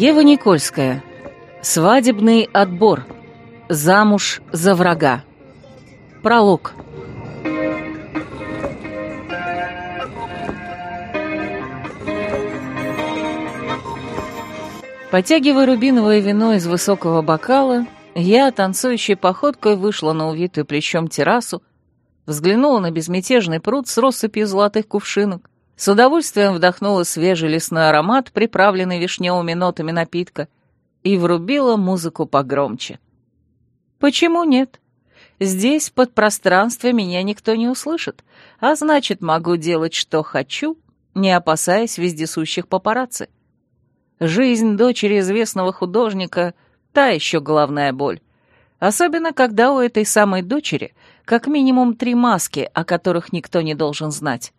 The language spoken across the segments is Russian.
Ева Никольская. Свадебный отбор. Замуж за врага. Пролог. Потягивая рубиновое вино из высокого бокала, я танцующей походкой вышла на увитую плечом террасу, взглянула на безмятежный пруд с россыпью золотых кувшинок, с удовольствием вдохнула свежий лесной аромат, приправленный вишневыми нотами напитка, и врубила музыку погромче. Почему нет? Здесь, под пространством, меня никто не услышит, а значит, могу делать, что хочу, не опасаясь вездесущих папарацци. Жизнь дочери известного художника — та еще головная боль. Особенно, когда у этой самой дочери как минимум три маски, о которых никто не должен знать.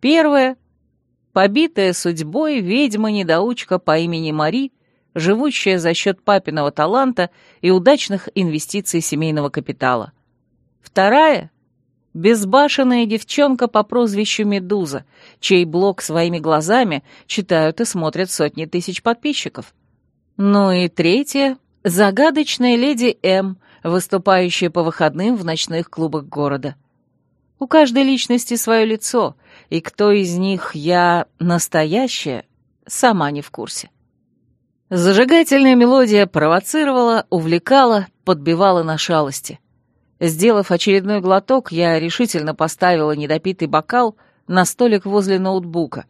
Первая — побитая судьбой ведьма-недоучка по имени Мари, живущая за счет папиного таланта и удачных инвестиций семейного капитала. Вторая — безбашенная девчонка по прозвищу Медуза, чей блог своими глазами читают и смотрят сотни тысяч подписчиков. Ну и третья — загадочная леди М, выступающая по выходным в ночных клубах города. У каждой личности свое лицо, и кто из них я настоящая, сама не в курсе. Зажигательная мелодия провоцировала, увлекала, подбивала на шалости. Сделав очередной глоток, я решительно поставила недопитый бокал на столик возле ноутбука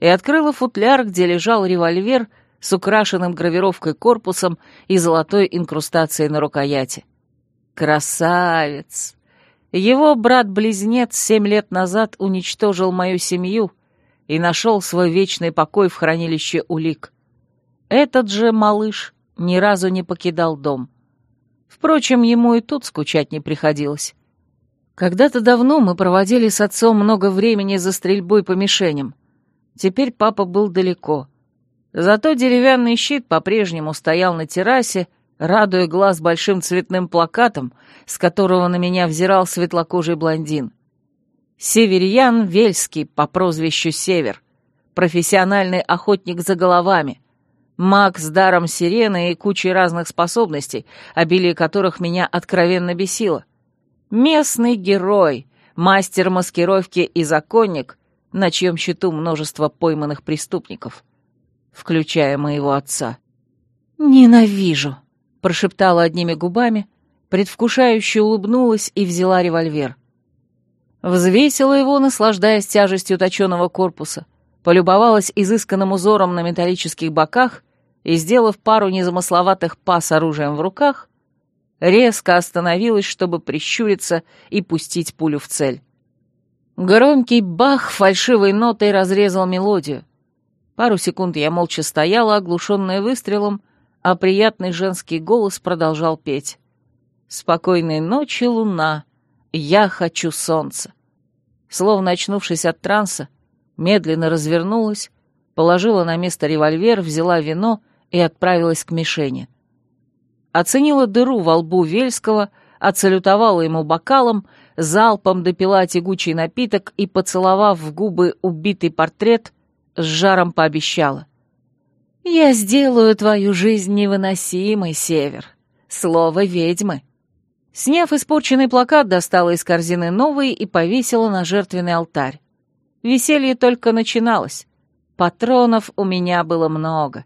и открыла футляр, где лежал револьвер с украшенным гравировкой корпусом и золотой инкрустацией на рукояти. Красавец! Его брат-близнец семь лет назад уничтожил мою семью и нашел свой вечный покой в хранилище улик. Этот же малыш ни разу не покидал дом. Впрочем, ему и тут скучать не приходилось. Когда-то давно мы проводили с отцом много времени за стрельбой по мишеням. Теперь папа был далеко. Зато деревянный щит по-прежнему стоял на террасе, радуя глаз большим цветным плакатом, с которого на меня взирал светлокожий блондин. Северьян Вельский по прозвищу Север, профессиональный охотник за головами, Маг с даром сирены и кучей разных способностей, обилие которых меня откровенно бесило. Местный герой, мастер маскировки и законник, на чьем счету множество пойманных преступников, включая моего отца. «Ненавижу», — прошептала одними губами, предвкушающе улыбнулась и взяла револьвер. Взвесила его, наслаждаясь тяжестью точеного корпуса, полюбовалась изысканным узором на металлических боках и, сделав пару незамысловатых пас оружием в руках, резко остановилась, чтобы прищуриться и пустить пулю в цель. Громкий бах фальшивой нотой разрезал мелодию. Пару секунд я молча стояла, оглушенная выстрелом, а приятный женский голос продолжал петь. «Спокойной ночи, луна, я хочу солнца». Словно очнувшись от транса, медленно развернулась, положила на место револьвер, взяла вино и отправилась к мишени. Оценила дыру во лбу Вельского, отсалютовала ему бокалом, залпом допила тягучий напиток и, поцеловав в губы убитый портрет, с жаром пообещала. «Я сделаю твою жизнь невыносимой, Север. Слово ведьмы». Сняв испорченный плакат, достала из корзины новый и повесила на жертвенный алтарь. Веселье только начиналось. Патронов у меня было много.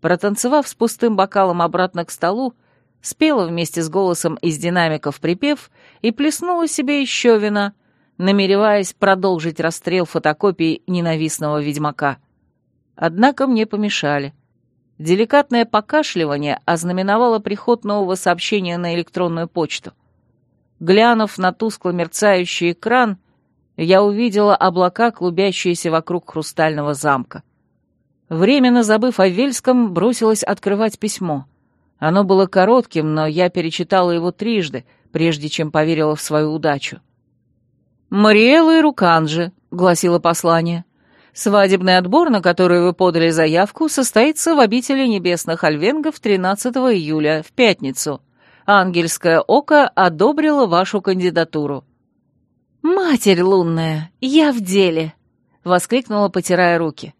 Протанцевав с пустым бокалом обратно к столу, спела вместе с голосом из динамиков припев и плеснула себе еще вина, намереваясь продолжить расстрел фотокопий ненавистного ведьмака. Однако мне помешали. Деликатное покашливание ознаменовало приход нового сообщения на электронную почту. Глянув на тускло мерцающий экран, я увидела облака, клубящиеся вокруг хрустального замка. Временно забыв о Вельском, бросилась открывать письмо. Оно было коротким, но я перечитала его трижды, прежде чем поверила в свою удачу. «Мариэла и Руканджи», — гласило послание. «Свадебный отбор, на который вы подали заявку, состоится в обители небесных альвенгов 13 июля, в пятницу. Ангельское око одобрило вашу кандидатуру. «Матерь лунная, я в деле!» — воскликнула, потирая руки.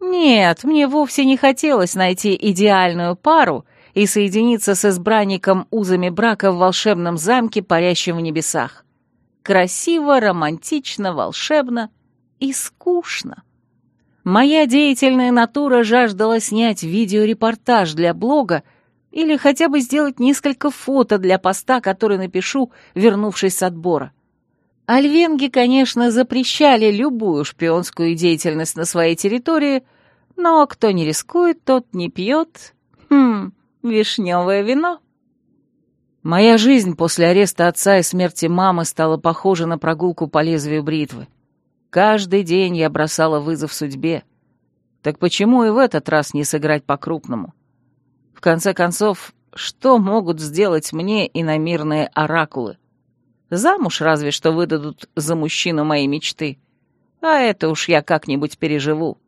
Нет, мне вовсе не хотелось найти идеальную пару и соединиться с избранником узами брака в волшебном замке, парящем в небесах. Красиво, романтично, волшебно и скучно. Моя деятельная натура жаждала снять видеорепортаж для блога или хотя бы сделать несколько фото для поста, который напишу, вернувшись с отбора. Альвенги, конечно, запрещали любую шпионскую деятельность на своей территории, но кто не рискует, тот не пьет. Хм, вишневое вино. Моя жизнь после ареста отца и смерти мамы стала похожа на прогулку по лезвию бритвы. Каждый день я бросала вызов судьбе. Так почему и в этот раз не сыграть по-крупному? В конце концов, что могут сделать мне иномирные оракулы? Замуж разве что выдадут за мужчину моей мечты. А это уж я как-нибудь переживу.